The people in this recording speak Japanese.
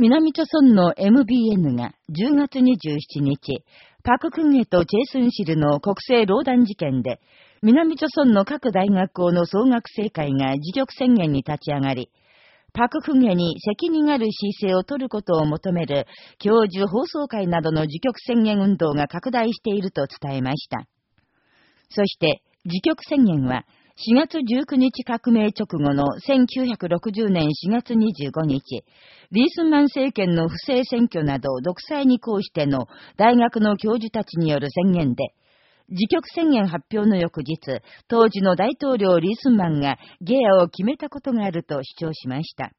南朝村の MBN が10月27日、パククンヘとチェイスンシルの国政労団事件で、南朝村の各大学校の総学生会が自局宣言に立ち上がり、パククンヘに責任ある姿勢を取ることを求める教授放送会などの自局宣言運動が拡大していると伝えました。そして、自局宣言は、4月19日革命直後の1960年4月25日、リースンマン政権の不正選挙など独裁に抗しての大学の教授たちによる宣言で、自局宣言発表の翌日、当時の大統領リースンマンがゲアを決めたことがあると主張しました。